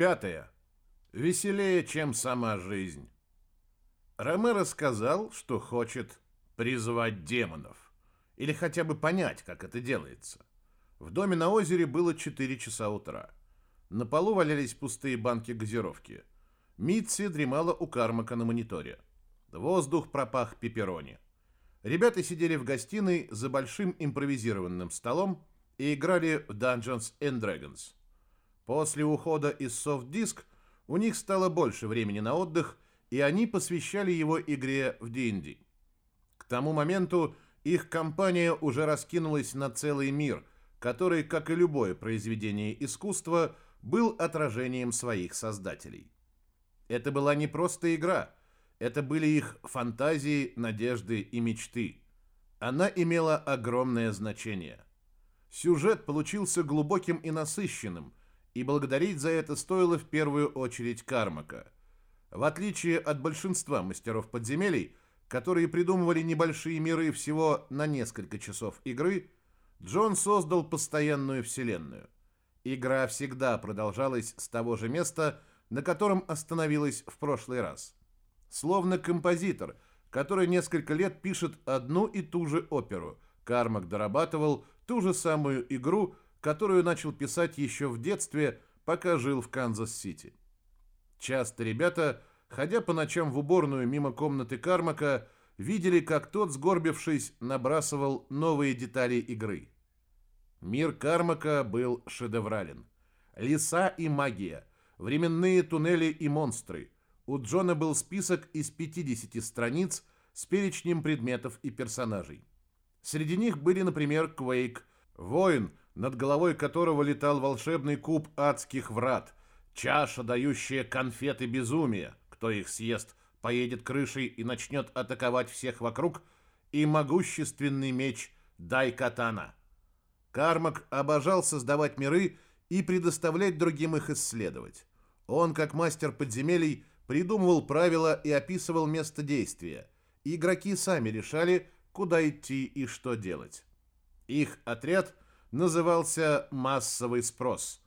Пятое. Веселее, чем сама жизнь. Ромеро сказал, что хочет призвать демонов. Или хотя бы понять, как это делается. В доме на озере было 4 часа утра. На полу валялись пустые банки газировки. Митси дремала у Кармака на мониторе. Воздух пропах пепперони. Ребята сидели в гостиной за большим импровизированным столом и играли в Dungeons and Dragons. После ухода из софт-диск у них стало больше времени на отдых, и они посвящали его игре в D&D. К тому моменту их компания уже раскинулась на целый мир, который, как и любое произведение искусства, был отражением своих создателей. Это была не просто игра – это были их фантазии, надежды и мечты. Она имела огромное значение. Сюжет получился глубоким и насыщенным, и благодарить за это стоило в первую очередь Кармака. В отличие от большинства мастеров подземелий, которые придумывали небольшие миры всего на несколько часов игры, Джон создал постоянную вселенную. Игра всегда продолжалась с того же места, на котором остановилась в прошлый раз – Словно композитор, который несколько лет пишет одну и ту же оперу. Кармак дорабатывал ту же самую игру, которую начал писать еще в детстве, пока жил в Канзас-Сити. Часто ребята, ходя по ночам в уборную мимо комнаты Кармака, видели, как тот, сгорбившись, набрасывал новые детали игры. Мир Кармака был шедеврален. Леса и магия, временные туннели и монстры – у Джона был список из 50 страниц с перечнем предметов и персонажей. Среди них были, например, Квейк, воин, над головой которого летал волшебный куб адских врат, чаша, дающая конфеты безумия, кто их съест, поедет крышей и начнет атаковать всех вокруг, и могущественный меч Дай-Катана. Кармак обожал создавать миры и предоставлять другим их исследовать. Он, как мастер подземелий, придумывал правила и описывал место действия. Игроки сами решали, куда идти и что делать. Их отряд назывался «Массовый спрос».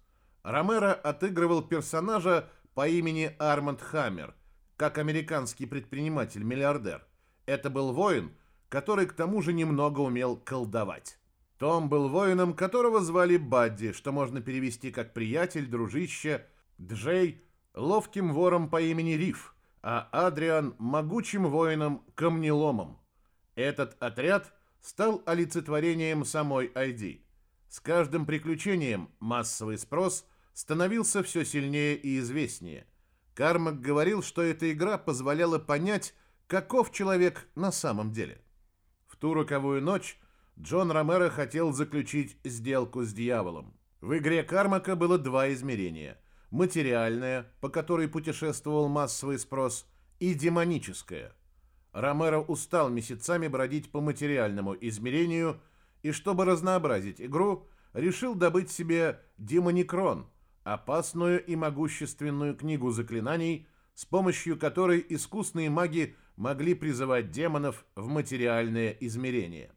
Ромеро отыгрывал персонажа по имени Арманд Хаммер, как американский предприниматель-миллиардер. Это был воин, который к тому же немного умел колдовать. Том был воином, которого звали Бадди, что можно перевести как «приятель», «дружище», «Джей», ловким вором по имени Риф, а Адриан – могучим воином-камнеломом. Этот отряд стал олицетворением самой ID. С каждым приключением массовый спрос становился все сильнее и известнее. Кармак говорил, что эта игра позволяла понять, каков человек на самом деле. В ту роковую ночь Джон Ромеро хотел заключить сделку с дьяволом. В игре Кармака было два измерения – материальная, по которой путешествовал массовый спрос, и демоническая. Ромеро устал месяцами бродить по материальному измерению и, чтобы разнообразить игру, решил добыть себе демоникрон, опасную и могущественную книгу заклинаний, с помощью которой искусные маги могли призывать демонов в материальное измерение.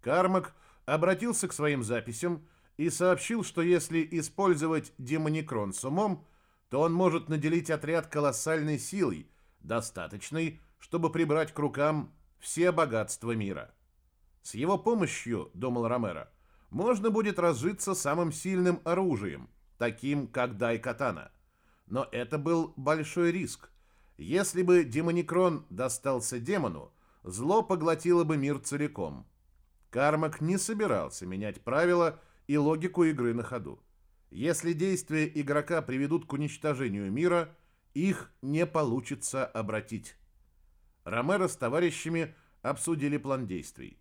Кармак обратился к своим записям и сообщил, что если использовать демоникрон с умом, то он может наделить отряд колоссальной силой, достаточной, чтобы прибрать к рукам все богатства мира. С его помощью, думал Ромеро, можно будет разжиться самым сильным оружием, таким как Дай-Катана. Но это был большой риск. Если бы демоникрон достался демону, зло поглотило бы мир целиком. Кармак не собирался менять правила, и логику игры на ходу. Если действия игрока приведут к уничтожению мира, их не получится обратить. Ромеро с товарищами обсудили план действий.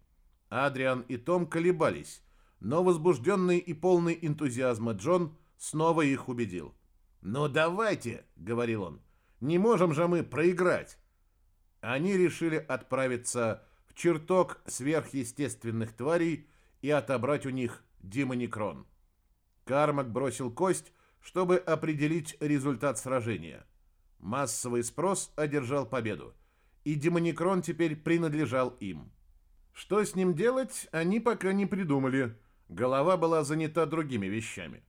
Адриан и Том колебались, но возбужденный и полный энтузиазма Джон снова их убедил. «Ну давайте», — говорил он, — «не можем же мы проиграть». Они решили отправиться в чертог сверхъестественных тварей и отобрать у них Демоникрон. Кармак бросил кость, чтобы определить результат сражения. Массовый спрос одержал победу, и Демоникрон теперь принадлежал им. Что с ним делать, они пока не придумали. Голова была занята другими вещами.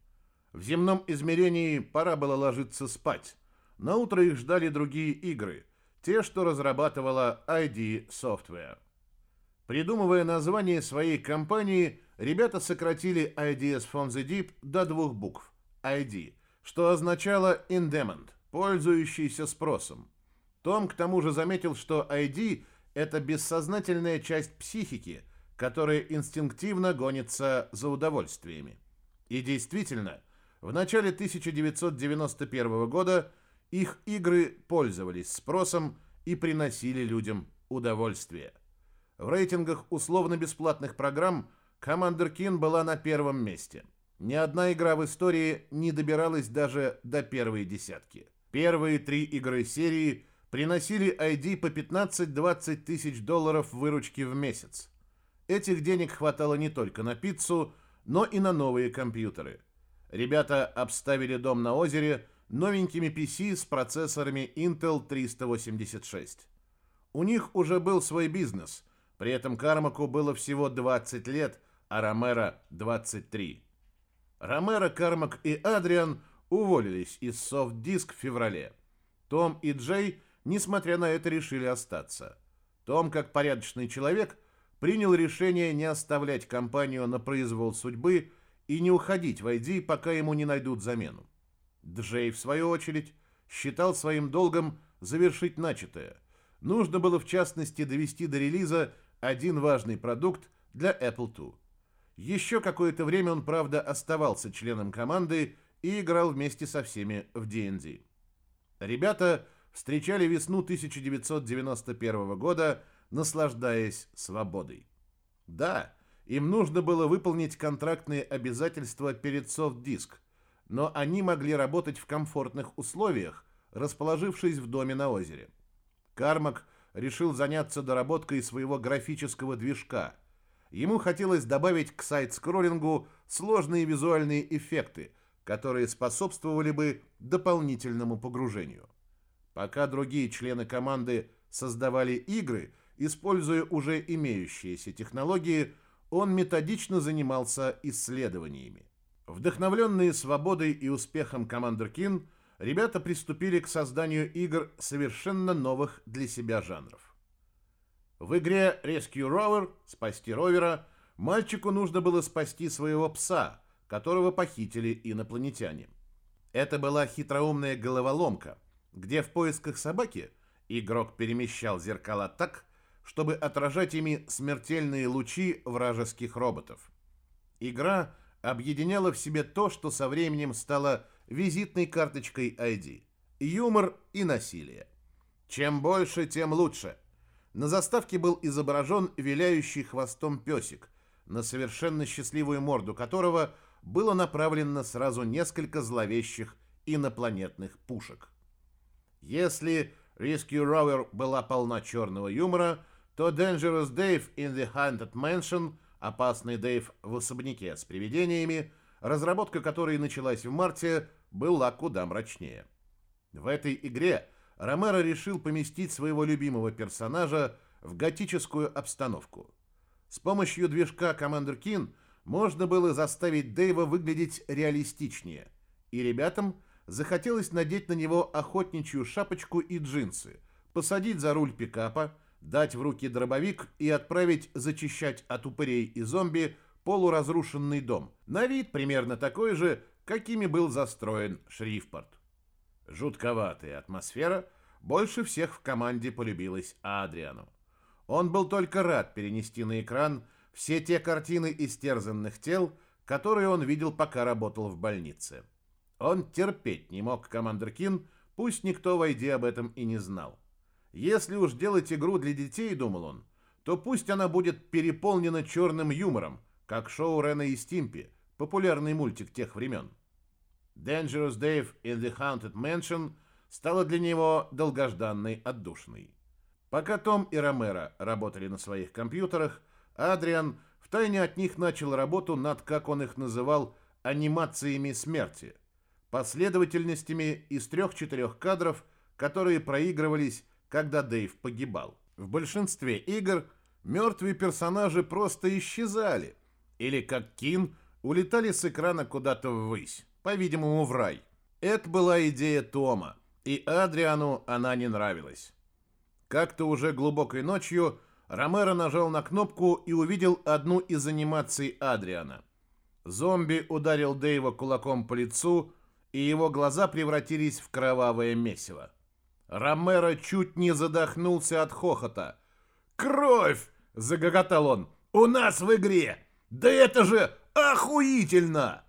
В земном измерении пора было ложиться спать. На утро их ждали другие игры, те, что разрабатывала ID Software. Придумывая название своей компании, ребята сократили Ideas from the Deep до двух букв ID, что означало in demand, пользующийся спросом. Том к тому же заметил, что ID – это бессознательная часть психики, которая инстинктивно гонится за удовольствиями. И действительно, в начале 1991 года их игры пользовались спросом и приносили людям удовольствие. В рейтингах условно-бесплатных программ Commander Keen была на первом месте. Ни одна игра в истории не добиралась даже до первой десятки. Первые три игры серии приносили ID по 15-20 тысяч долларов выручки в месяц. Этих денег хватало не только на пиццу, но и на новые компьютеры. Ребята обставили дом на озере новенькими PC с процессорами Intel 386. У них уже был свой бизнес, при этом Кармаку было всего 20 лет, а Ромеро 23. Ромеро, Кармак и Адриан – уволились из софт-диск в феврале. Том и Джей, несмотря на это, решили остаться. Том, как порядочный человек, принял решение не оставлять компанию на произвол судьбы и не уходить в ID, пока ему не найдут замену. Джей, в свою очередь, считал своим долгом завершить начатое. Нужно было, в частности, довести до релиза один важный продукт для Apple II. Еще какое-то время он, правда, оставался членом команды и играл вместе со всеми в D&D. Ребята встречали весну 1991 года, наслаждаясь свободой. Да, им нужно было выполнить контрактные обязательства перед софт-диск, но они могли работать в комфортных условиях, расположившись в доме на озере. Кармак решил заняться доработкой своего графического движка. Ему хотелось добавить к сайт-скроллингу сложные визуальные эффекты – которые способствовали бы дополнительному погружению. Пока другие члены команды создавали игры, используя уже имеющиеся технологии, он методично занимался исследованиями. Вдохновленные свободой и успехом Commander Keen, ребята приступили к созданию игр совершенно новых для себя жанров. В игре Rescue Rover «Спасти ровера» мальчику нужно было спасти своего пса – которого похитили инопланетяне. Это была хитроумная головоломка, где в поисках собаки игрок перемещал зеркала так, чтобы отражать ими смертельные лучи вражеских роботов. Игра объединяла в себе то, что со временем стало визитной карточкой ID – юмор и насилие. Чем больше, тем лучше. На заставке был изображен виляющий хвостом песик, на совершенно счастливую морду которого – было направлено сразу несколько зловещих инопланетных пушек. Если Rescue Rover была полна черного юмора, то Dangerous Dave in the Haunted Mansion, опасный Дэйв в особняке с привидениями, разработка которой началась в марте, была куда мрачнее. В этой игре Ромеро решил поместить своего любимого персонажа в готическую обстановку. С помощью движка Commander Keen – можно было заставить Дэйва выглядеть реалистичнее, и ребятам захотелось надеть на него охотничью шапочку и джинсы, посадить за руль пикапа, дать в руки дробовик и отправить зачищать от упырей и зомби полуразрушенный дом, на вид примерно такой же, какими был застроен Шрифпорт. Жутковатая атмосфера больше всех в команде полюбилась Адриану. Он был только рад перенести на экран все те картины истерзанных тел, которые он видел, пока работал в больнице. Он терпеть не мог Командер Кин, пусть никто в Айде об этом и не знал. Если уж делать игру для детей, думал он, то пусть она будет переполнена черным юмором, как шоу Рена и Стимпи, популярный мультик тех времен. Dangerous Dave in the Haunted Mansion стала для него долгожданной отдушной. Пока Том и Ромеро работали на своих компьютерах, Адриан втайне от них начал работу над, как он их называл, анимациями смерти, последовательностями из трех-четырех кадров, которые проигрывались, когда Дэйв погибал. В большинстве игр мертвые персонажи просто исчезали, или, как Кин, улетали с экрана куда-то ввысь. по-видимому, в рай. Это была идея Тома, и Адриану она не нравилась. Как-то уже глубокой ночью Ромеро нажал на кнопку и увидел одну из анимаций Адриана. Зомби ударил Дэйва кулаком по лицу, и его глаза превратились в кровавое месиво. Ромеро чуть не задохнулся от хохота. «Кровь!» — загоготал он. «У нас в игре! Да это же охуительно!»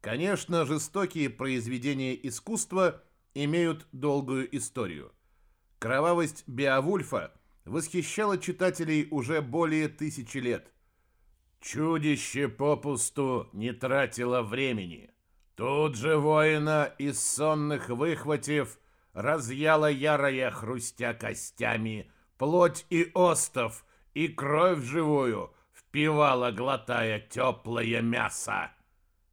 Конечно, жестокие произведения искусства имеют долгую историю. Кровавость Беовульфа восхищала читателей уже более тысячи лет. Чудище попусту не тратило времени. Тут же воина из сонных выхватив, разъяла ярая, хрустя костями, плоть и остов, и кровь живую впивала, глотая теплое мясо.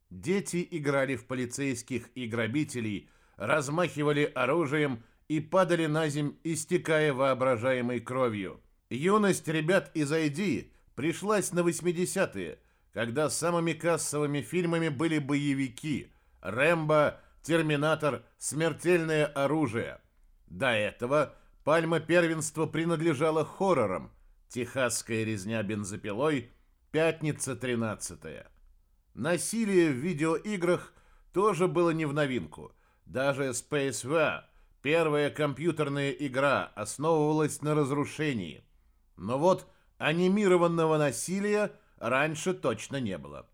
Дети играли в полицейских и грабителей, размахивали оружием и падали на земь, истекая воображаемой кровью. Юность ребят из ID пришлась на 80-е, когда самыми кассовыми фильмами были боевики «Рэмбо», «Терминатор», «Смертельное оружие». До этого пальма первенства принадлежала хоррорам «Техасская резня бензопилой», «Пятница 13 Насилие в видеоиграх тоже было не в новинку. Даже Space War, первая компьютерная игра, основывалась на разрушении. Но вот анимированного насилия раньше точно не было.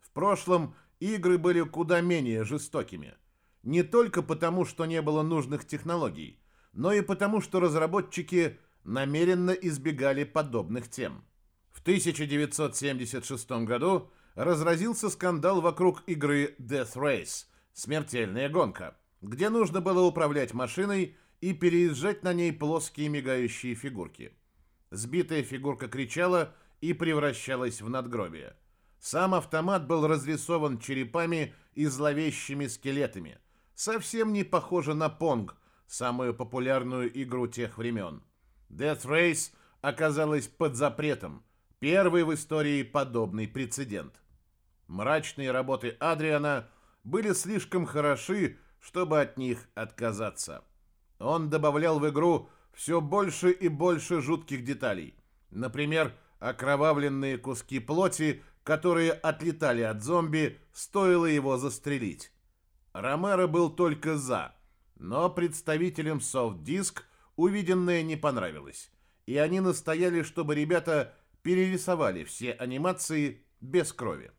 В прошлом игры были куда менее жестокими. Не только потому, что не было нужных технологий, но и потому, что разработчики намеренно избегали подобных тем. В 1976 году разразился скандал вокруг игры Death Race – смертельная гонка, где нужно было управлять машиной и переезжать на ней плоские мигающие фигурки. Сбитая фигурка кричала и превращалась в надгробие. Сам автомат был разрисован черепами и зловещими скелетами. Совсем не похоже на Понг, самую популярную игру тех времен. Death Race оказалась под запретом – Первый в истории подобный прецедент. Мрачные работы Адриана были слишком хороши, чтобы от них отказаться. Он добавлял в игру все больше и больше жутких деталей. Например, окровавленные куски плоти, которые отлетали от зомби, стоило его застрелить. Ромеро был только «за», но представителям Soft Disk увиденное не понравилось, и они настояли, чтобы ребята перерисовали все анимации без крови.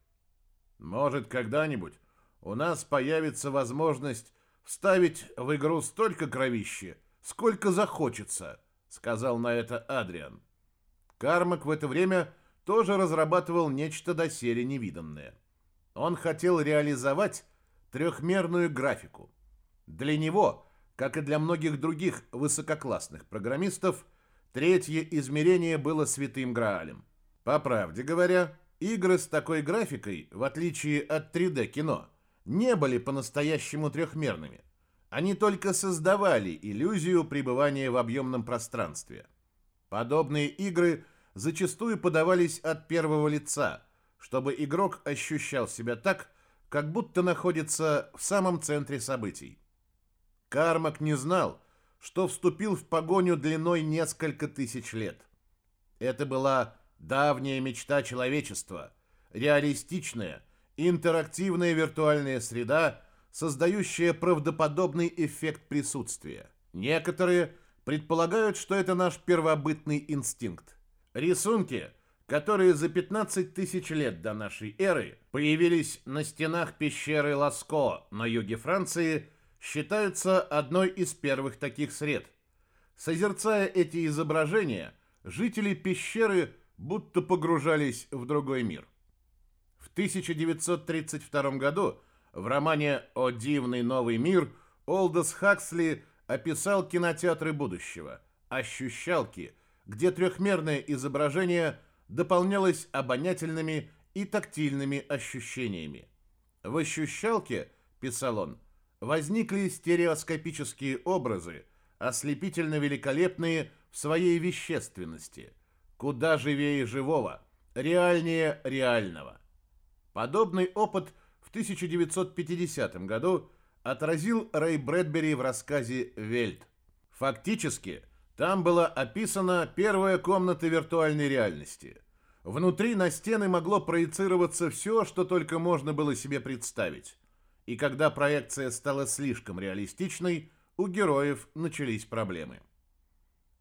Может, когда-нибудь у нас появится возможность вставить в игру столько кровищи, сколько захочется, сказал на это Адриан. Кармак в это время тоже разрабатывал нечто доселе невиданное. Он хотел реализовать трехмерную графику. Для него, как и для многих других высококлассных программистов, Третье измерение было святым Граалем. По правде говоря, игры с такой графикой, в отличие от 3D-кино, не были по-настоящему трехмерными. Они только создавали иллюзию пребывания в объемном пространстве. Подобные игры зачастую подавались от первого лица, чтобы игрок ощущал себя так, как будто находится в самом центре событий. Кармак не знал, что вступил в погоню длиной несколько тысяч лет. Это была давняя мечта человечества, реалистичная, интерактивная виртуальная среда, создающая правдоподобный эффект присутствия. Некоторые предполагают, что это наш первобытный инстинкт. Рисунки, которые за 15 тысяч лет до нашей эры появились на стенах пещеры Ласко на юге Франции – считаются одной из первых таких сред. Созерцая эти изображения, жители пещеры будто погружались в другой мир. В 1932 году в романе «О дивный новый мир» Олдос Хаксли описал кинотеатры будущего, ощущалки, где трехмерное изображение дополнялось обонятельными и тактильными ощущениями. В ощущалке, писал он, возникли стереоскопические образы, ослепительно великолепные в своей вещественности, куда живее живого, реальнее реального. Подобный опыт в 1950 году отразил Рэй Брэдбери в рассказе «Вельт». Фактически, там была описана первая комната виртуальной реальности. Внутри на стены могло проецироваться все, что только можно было себе представить. И когда проекция стала слишком реалистичной, у героев начались проблемы.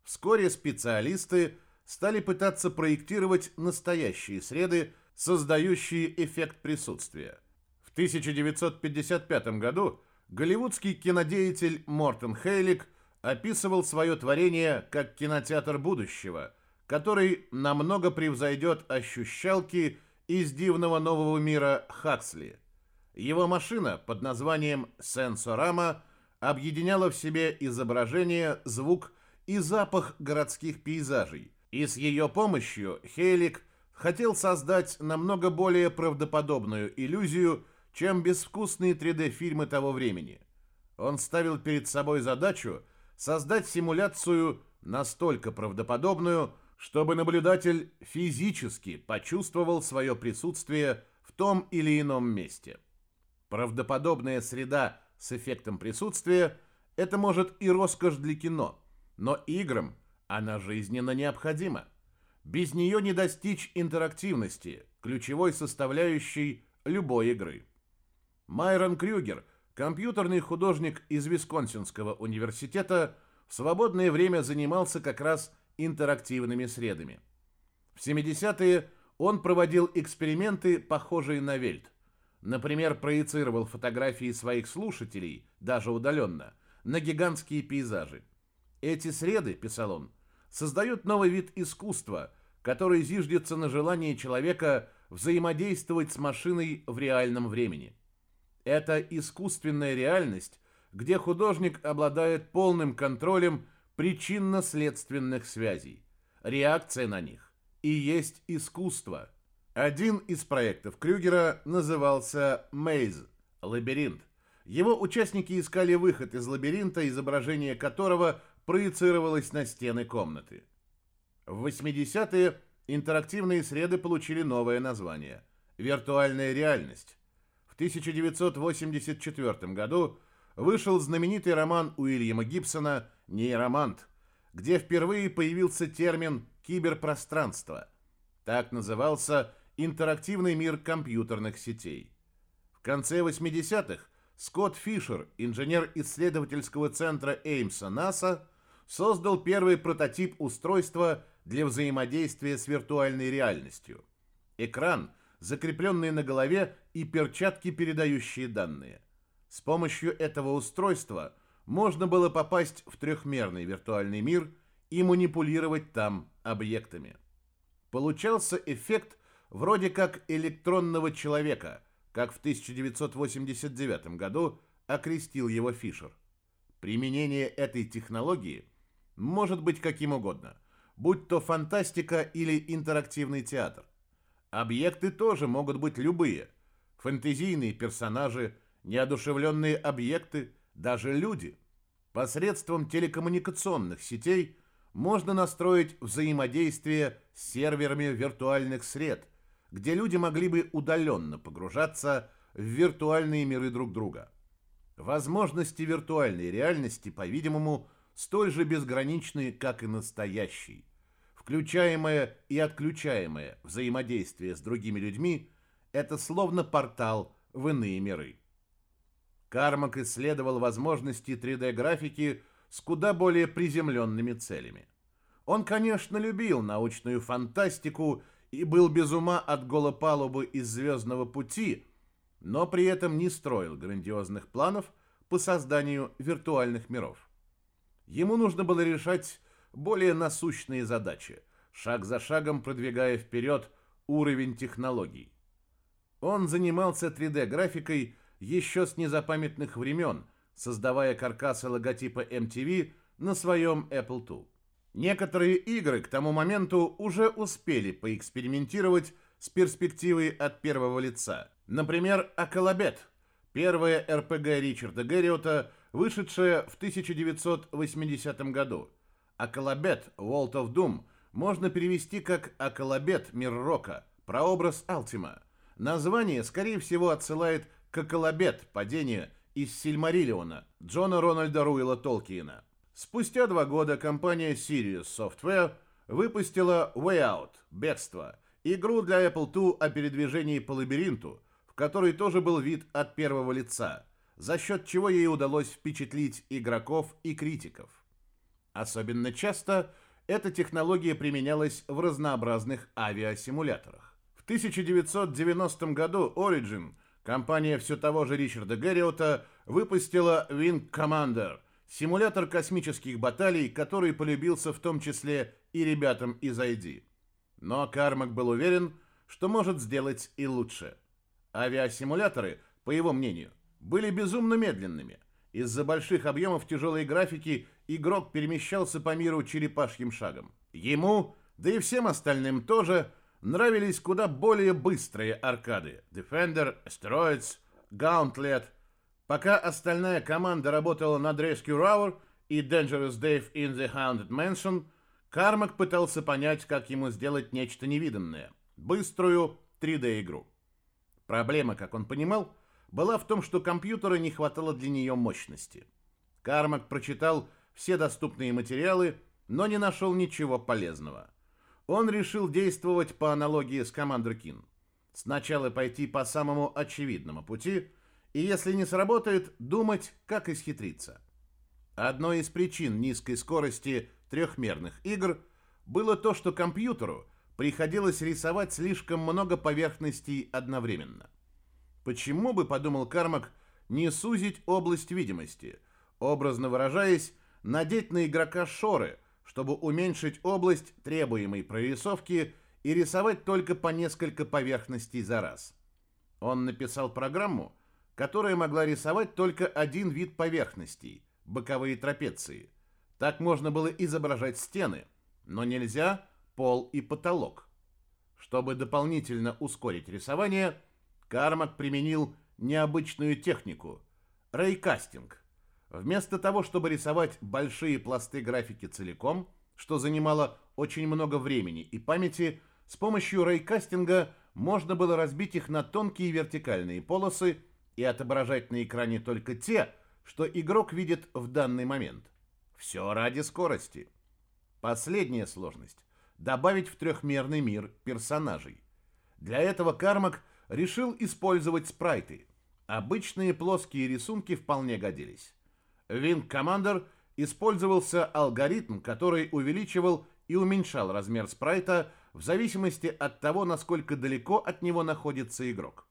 Вскоре специалисты стали пытаться проектировать настоящие среды, создающие эффект присутствия. В 1955 году голливудский кинодеятель Мортен Хейлик описывал свое творение как кинотеатр будущего, который намного превзойдет ощущалки из дивного нового мира Хаксли. Его машина под названием «Сенсорама» объединяла в себе изображение, звук и запах городских пейзажей, и с ее помощью Хейлик хотел создать намного более правдоподобную иллюзию, чем безвкусные 3D-фильмы того времени. Он ставил перед собой задачу создать симуляцию настолько правдоподобную, чтобы наблюдатель физически почувствовал свое присутствие в том или ином месте. Правдоподобная среда с эффектом присутствия – это может и роскошь для кино, но играм она жизненно необходима. Без нее не достичь интерактивности, ключевой составляющей любой игры. Майрон Крюгер, компьютерный художник из Висконсинского университета, в свободное время занимался как раз интерактивными средами. В 70-е он проводил эксперименты, похожие на Вельт. Например, проецировал фотографии своих слушателей, даже удаленно, на гигантские пейзажи. Эти среды, писал он, создают новый вид искусства, который зиждется на желании человека взаимодействовать с машиной в реальном времени. Это искусственная реальность, где художник обладает полным контролем причинно-следственных связей. Реакция на них и есть искусство – один из проектов Крюгера назывался «Мейз» — «Лабиринт». Его участники искали выход из лабиринта, изображение которого проецировалось на стены комнаты. В 80-е интерактивные среды получили новое название – «Виртуальная реальность». В 1984 году вышел знаменитый роман Уильяма Гибсона «Нейромант», где впервые появился термин «киберпространство». Так назывался интерактивный мир компьютерных сетей. В конце 80-х Скотт Фишер, инженер исследовательского центра Эймса НАСА, создал первый прототип устройства для взаимодействия с виртуальной реальностью. Экран, закрепленный на голове и перчатки, передающие данные. С помощью этого устройства можно было попасть в трехмерный виртуальный мир и манипулировать там объектами. Получался эффект вроде как электронного человека, как в 1989 году окрестил его Фишер. Применение этой технологии может быть каким угодно, будь то фантастика или интерактивный театр. Объекты тоже могут быть любые. Фэнтезийные персонажи, неодушевленные объекты, даже люди. Посредством телекоммуникационных сетей можно настроить взаимодействие с серверами виртуальных сред, где люди могли бы удаленно погружаться в виртуальные миры друг друга. Возможности виртуальной реальности, по-видимому, столь же безграничны, как и настоящей. Включаемое и отключаемое взаимодействие с другими людьми – это словно портал в иные миры. Кармак исследовал возможности 3D-графики с куда более приземленными целями. Он, конечно, любил научную фантастику и был без ума от голопалубы из «Звездного пути», но при этом не строил грандиозных планов по созданию виртуальных миров. Ему нужно было решать более насущные задачи, шаг за шагом продвигая вперед уровень технологий. Он занимался 3D-графикой еще с незапамятных времен, создавая каркасы логотипа MTV на своем Apple II. Некоторые игры к тому моменту уже успели поэкспериментировать с перспективой от первого лица. Например, Акалабет, первая РПГ Ричарда Герриота, вышедшая в 1980 году. Акалабет World of Doom можно перевести как Акалабет Мир Рока, прообраз Алтима. Название, скорее всего, отсылает «Коколобед. Падение» из Сильмариллиона Джона Рональда Руэлла Толкиена. Спустя два года компания Sirius Software выпустила Way Out – «Бегство» – игру для Apple II о передвижении по лабиринту, в которой тоже был вид от первого лица, за счет чего ей удалось впечатлить игроков и критиков. Особенно часто эта технология применялась в разнообразных авиасимуляторах. В 1990 году Origin, компания все того же Ричарда Гэриота, выпустила Wing Commander – симулятор космических баталий, который полюбился в том числе и ребятам из ID. Но Кармак был уверен, что может сделать и лучше. Авиасимуляторы, по его мнению, были безумно медленными. Из-за больших объемов тяжелой графики игрок перемещался по миру черепашьим шагом. Ему, да и всем остальным тоже, нравились куда более быстрые аркады Defender, Asteroids, Gauntlet. Пока остальная команда работала над Rescue Hour и Dangerous Dave in the Haunted Mansion, Кармак пытался понять, как ему сделать нечто невиданное – быструю 3D-игру. Проблема, как он понимал, была в том, что компьютера не хватало для нее мощности. Кармак прочитал все доступные материалы, но не нашел ничего полезного. Он решил действовать по аналогии с Commander Keen. Сначала пойти по самому очевидному пути, и если не сработает, думать, как исхитриться. Одной из причин низкой скорости трехмерных игр было то, что компьютеру приходилось рисовать слишком много поверхностей одновременно. Почему бы, подумал Кармак, не сузить область видимости, образно выражаясь, надеть на игрока шоры, чтобы уменьшить область требуемой прорисовки и рисовать только по несколько поверхностей за раз. Он написал программу, которая могла рисовать только один вид поверхностей – боковые трапеции. Так можно было изображать стены, но нельзя пол и потолок. Чтобы дополнительно ускорить рисование, Кармак применил необычную технику – рейкастинг. Вместо того, чтобы рисовать большие пласты графики целиком, что занимало очень много времени и памяти, с помощью рейкастинга можно было разбить их на тонкие вертикальные полосы и отображать на экране только те, что игрок видит в данный момент. Все ради скорости. Последняя сложность – добавить в трехмерный мир персонажей. Для этого Кармак решил использовать спрайты. Обычные плоские рисунки вполне годились. Wing Commander использовался алгоритм, который увеличивал и уменьшал размер спрайта в зависимости от того, насколько далеко от него находится игрок.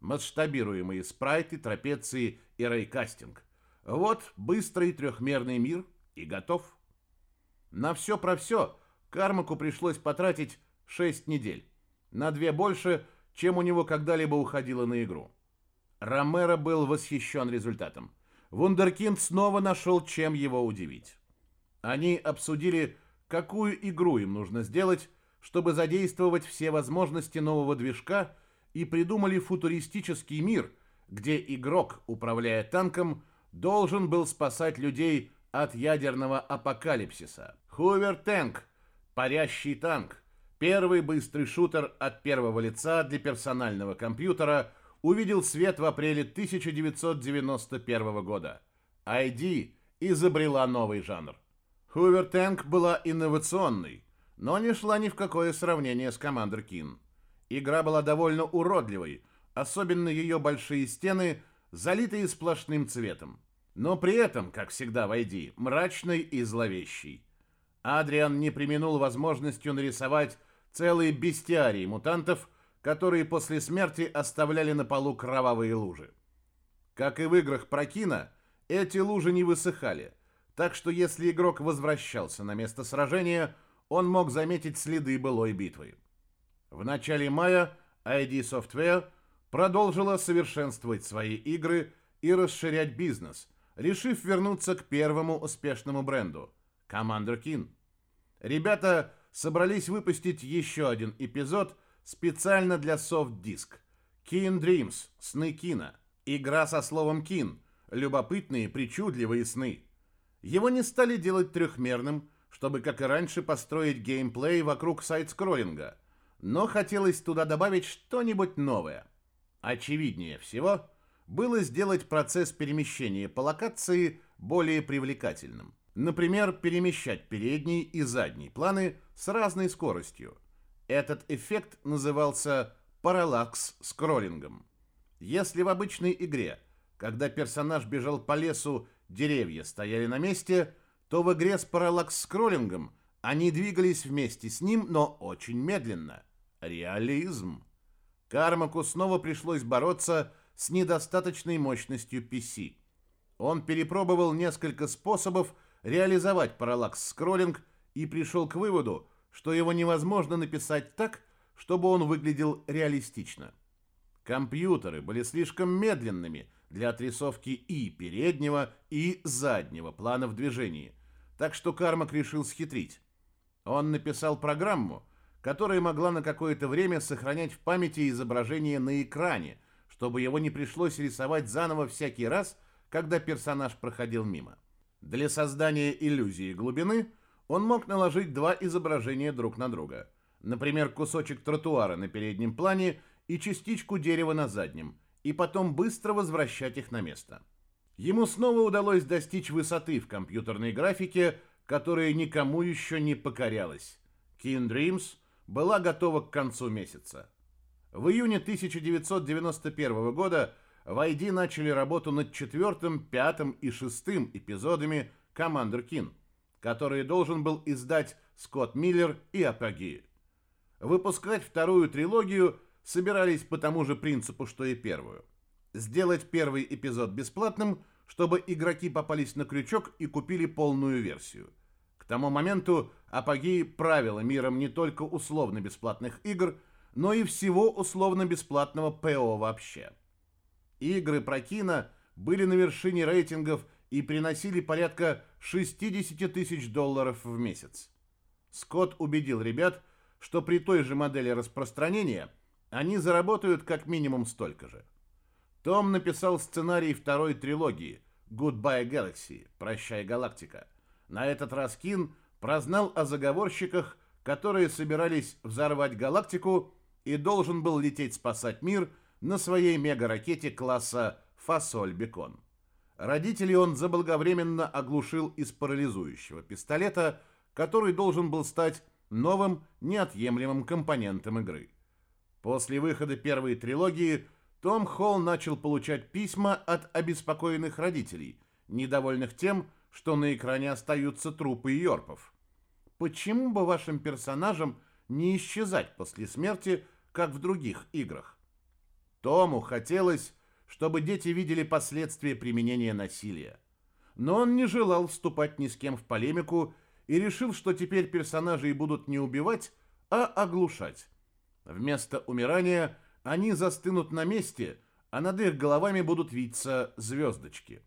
Масштабируемые спрайты, трапеции и рейкастинг. Вот быстрый трехмерный мир и готов. На все про все Кармаку пришлось потратить 6 недель. На две больше, чем у него когда-либо уходило на игру. Ромеро был восхищен результатом. Вундеркинд снова нашел, чем его удивить. Они обсудили, какую игру им нужно сделать, чтобы задействовать все возможности нового движка, и придумали футуристический мир, где игрок, управляя танком, должен был спасать людей от ядерного апокалипсиса. Хувер Тэнк, парящий танк, первый быстрый шутер от первого лица для персонального компьютера – увидел свет в апреле 1991 года. ID изобрела новый жанр. Hoover Tank была инновационной, но не шла ни в какое сравнение с Commander Keen. Игра была довольно уродливой, особенно ее большие стены, залитые сплошным цветом. Но при этом, как всегда в ID, мрачной и зловещей. Адриан не применул возможностью нарисовать целые бестиарии мутантов – которые после смерти оставляли на полу кровавые лужи. Как и в играх Прокина, эти лужи не высыхали, так что если игрок возвращался на место сражения, он мог заметить следы былой битвы. В начале мая ID Software продолжила совершенствовать свои игры и расширять бизнес, решив вернуться к первому успешному бренду – Commander Keen. Ребята собрались выпустить еще один эпизод – Специально для софт-диск. Keen Dreams. Сны Кина. Игра со словом Кин. Любопытные, причудливые сны. Его не стали делать трехмерным, чтобы, как и раньше, построить геймплей вокруг сайт-скроллинга. Но хотелось туда добавить что-нибудь новое. Очевиднее всего, было сделать процесс перемещения по локации более привлекательным. Например, перемещать передний и задний планы с разной скоростью. Этот эффект назывался параллакс скроллингом. Если в обычной игре, когда персонаж бежал по лесу, деревья стояли на месте, то в игре с параллакс-скроллингом они двигались вместе с ним, но очень медленно. Реализм. Кармаку снова пришлось бороться с недостаточной мощностью PC. Он перепробовал несколько способов реализовать параллакс-скроллинг и пришел к выводу, что его невозможно написать так, чтобы он выглядел реалистично. Компьютеры были слишком медленными для отрисовки и переднего, и заднего планов движения, так что Кармак решил схитрить. Он написал программу, которая могла на какое-то время сохранять в памяти изображение на экране, чтобы его не пришлось рисовать заново всякий раз, когда персонаж проходил мимо. Для создания иллюзии глубины он мог наложить два изображения друг на друга. Например, кусочек тротуара на переднем плане и частичку дерева на заднем, и потом быстро возвращать их на место. Ему снова удалось достичь высоты в компьютерной графике, которая никому еще не покорялась. Keen Dreams была готова к концу месяца. В июне 1991 года в ID начали работу над четвертым, пятым и шестым эпизодами Commander Keen, которые должен был издать Скотт Миллер и Апогеи. Выпускать вторую трилогию – собирались по тому же принципу, что и первую. Сделать первый эпизод бесплатным, чтобы игроки попались на крючок и купили полную версию. К тому моменту Апогей правила миром не только условно-бесплатных игр, но и всего условно-бесплатного ПО вообще. Игры про кино были на вершине рейтингов и приносили порядка 60 тысяч долларов в месяц. Скотт убедил ребят, что при той же модели распространения – они заработают как минимум столько же. Том написал сценарий второй трилогии «Goodbye Galaxy» «Прощай, Галактика». На этот раз Кин прознал о заговорщиках, которые собирались взорвать галактику и должен был лететь спасать мир на своей мега-ракете класса «Фасоль-Бекон». Родителей он заблаговременно оглушил из парализующего пистолета, который должен был стать новым неотъемлемым компонентом игры. После выхода первой трилогии Том Холл начал получать письма от обеспокоенных родителей, недовольных тем, что на экране остаются трупы Йорпов. Почему бы вашим персонажам не исчезать после смерти, как в других играх? Тому хотелось, чтобы дети видели последствия применения насилия. Но он не желал вступать ни с кем в полемику и решил, что теперь персонажей будут не убивать, а оглушать. Вместо умирания они застынут на месте, а над их головами будут виться звездочки.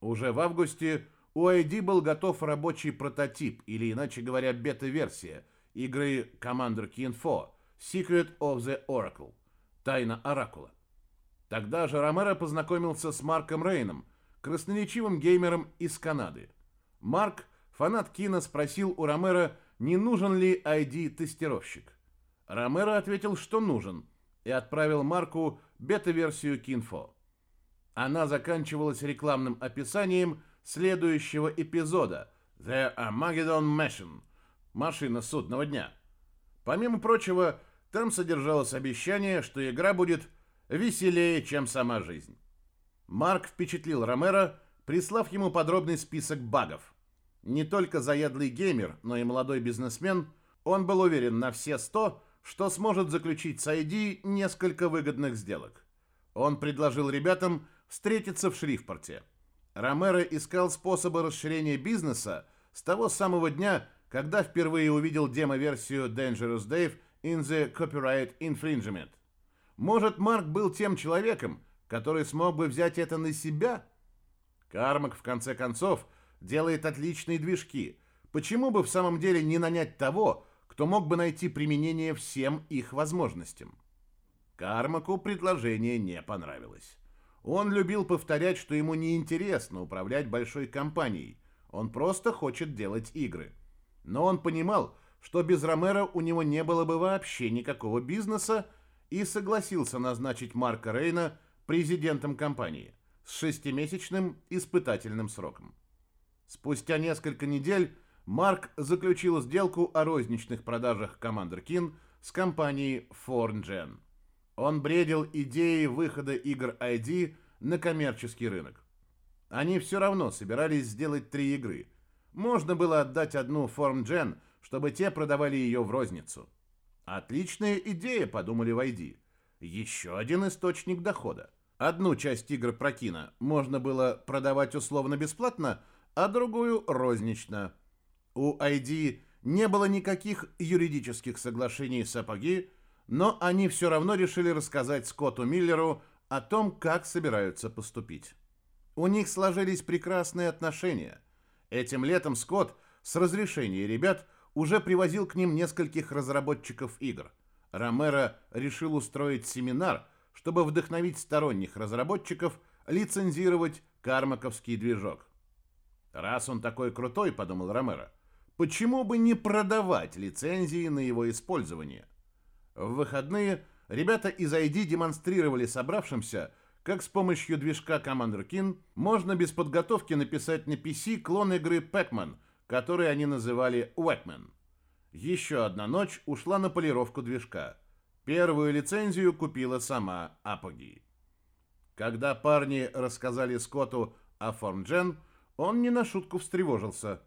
Уже в августе у ID был готов рабочий прототип, или иначе говоря, бета-версия игры Commander Keen 4 Secret of the Oracle Тайна Оракула. Тогда же Ромеро познакомился с Марком Рейном, красноречивым геймером из Канады. Марк, фанат Кина, спросил у Ромеро, не нужен ли ID-тестировщик. Ромеро ответил, что нужен, и отправил Марку бета-версию Кинфо. Она заканчивалась рекламным описанием следующего эпизода «The Armageddon Machine» — «Машина судного дня». Помимо прочего, там содержалось обещание, что игра будет веселее, чем сама жизнь. Марк впечатлил Ромеро, прислав ему подробный список багов. Не только заядлый геймер, но и молодой бизнесмен, он был уверен на все сто, что сможет заключить с ID несколько выгодных сделок. Он предложил ребятам встретиться в Шрифпорте. Ромеро искал способы расширения бизнеса с того самого дня, когда впервые увидел демо-версию Dangerous Dave in the Copyright Infringement. Может, Марк был тем человеком, который смог бы взять это на себя? Кармак, в конце концов, делает отличные движки. Почему бы в самом деле не нанять того, кто мог бы найти применение всем их возможностям. Кармаку предложение не понравилось. Он любил повторять, что ему неинтересно управлять большой компанией, он просто хочет делать игры. Но он понимал, что без Ромеро у него не было бы вообще никакого бизнеса, и согласился назначить Марка Рейна президентом компании с шестимесячным испытательным сроком. Спустя несколько недель Марк заключил сделку о розничных продажах Commander Keen с компанией FornGen. Он бредил идеей выхода игр ID на коммерческий рынок. Они все равно собирались сделать три игры. Можно было отдать одну FormGen, чтобы те продавали ее в розницу. Отличная идея, подумали в ID. Еще один источник дохода. Одну часть игр Прокина можно было продавать условно-бесплатно, а другую рознично. У ID не было никаких юридических соглашений с Апоги, но они все равно решили рассказать Скотту Миллеру о том, как собираются поступить. У них сложились прекрасные отношения. Этим летом Скотт с разрешения ребят уже привозил к ним нескольких разработчиков игр. Ромеро решил устроить семинар, чтобы вдохновить сторонних разработчиков лицензировать кармаковский движок. «Раз он такой крутой, — подумал Ромеро, — почему бы не продавать лицензии на его использование?» В выходные ребята из ID демонстрировали собравшимся, как с помощью движка Commander Keen можно без подготовки написать на PC клон игры Pac-Man, который они называли Wackman. Еще одна ночь ушла на полировку движка. Первую лицензию купила сама Apogee. Когда парни рассказали Скотту о FormGen, он не на шутку встревожился.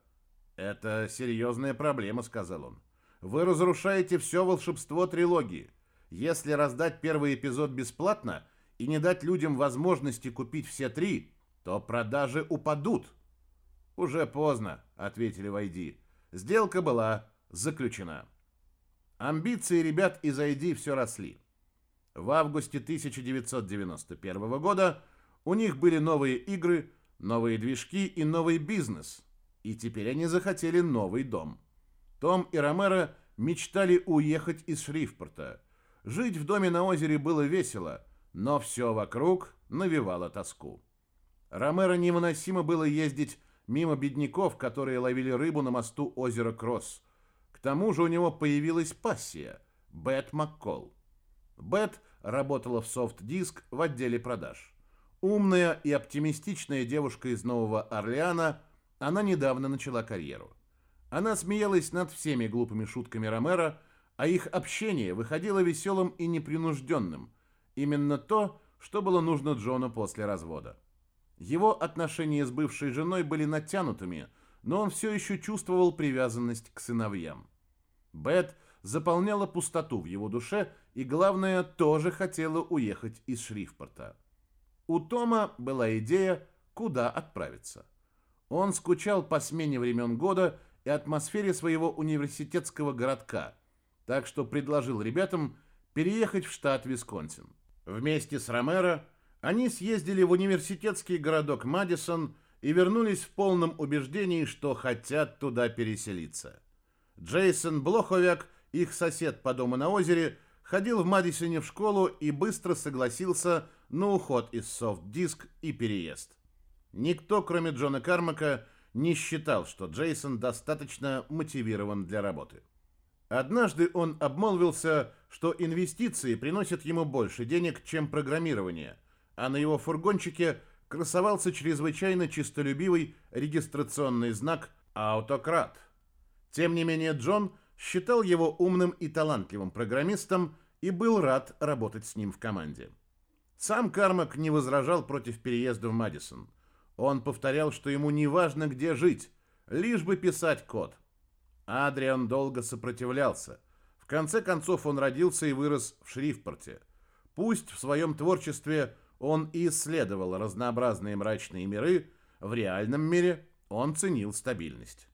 «Это серьезная проблема», — сказал он. Вы разрушаете все волшебство трилогии. Если раздать первый эпизод бесплатно и не дать людям возможности купить все три, то продажи упадут. Уже поздно, ответили Войди. Сделка была заключена. Амбиции ребят из ID все росли. В августе 1991 года у них были новые игры, новые движки и новый бизнес. И теперь они захотели новый дом. Том и Ромеро мечтали уехать из Шрифпорта. Жить в доме на озере было весело, но все вокруг навевало тоску. Ромеро невыносимо было ездить мимо бедняков, которые ловили рыбу на мосту озера Кросс. К тому же у него появилась пассия – Бет Маккол. Бет работала в софт-диск в отделе продаж. Умная и оптимистичная девушка из Нового Орлеана, она недавно начала карьеру. Она смеялась над всеми глупыми шутками Ромера, а их общение выходило веселым и непринужденным. Именно то, что было нужно Джону после развода. Его отношения с бывшей женой были натянутыми, но он все еще чувствовал привязанность к сыновьям. Бет заполняла пустоту в его душе и, главное, тоже хотела уехать из Шрифпорта. У Тома была идея, куда отправиться. Он скучал по смене времен года и атмосфере своего университетского городка, так что предложил ребятам переехать в штат Висконсин. Вместе с Ромеро они съездили в университетский городок Мадисон и вернулись в полном убеждении, что хотят туда переселиться. Джейсон Блоховяк, их сосед по дому на озере, ходил в Мадисоне в школу и быстро согласился на уход из софт-диск и переезд. Никто, кроме Джона Кармака, не считал, что Джейсон достаточно мотивирован для работы. Однажды он обмолвился, что инвестиции приносят ему больше денег, чем программирование, а на его фургончике красовался чрезвычайно чистолюбивый регистрационный знак «Аутократ». Тем не менее Джон считал его умным и талантливым программистом и был рад работать с ним в команде. Сам Кармак не возражал против переезда в Мадисон. Он повторял, что ему не важно, где жить, лишь бы писать код. Адриан долго сопротивлялся. В конце концов он родился и вырос в Шрифпорте. Пусть в своем творчестве он исследовал разнообразные мрачные миры, в реальном мире он ценил стабильность.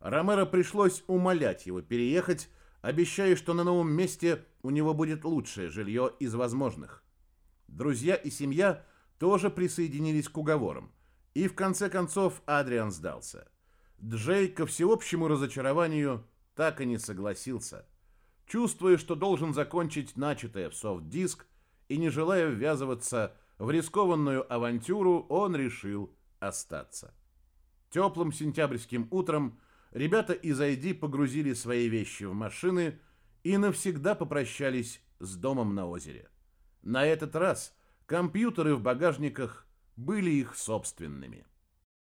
Ромеро пришлось умолять его переехать, обещая, что на новом месте у него будет лучшее жилье из возможных. Друзья и семья тоже присоединились к уговорам – и в конце концов Адриан сдался. Джей, ко всеобщему разочарованию, так и не согласился. Чувствуя, что должен закончить начатое в софт-диск, и не желая ввязываться в рискованную авантюру, он решил остаться. Теплым сентябрьским утром ребята из ID погрузили свои вещи в машины и навсегда попрощались с домом на озере. На этот раз Компьютеры в багажниках были их собственными.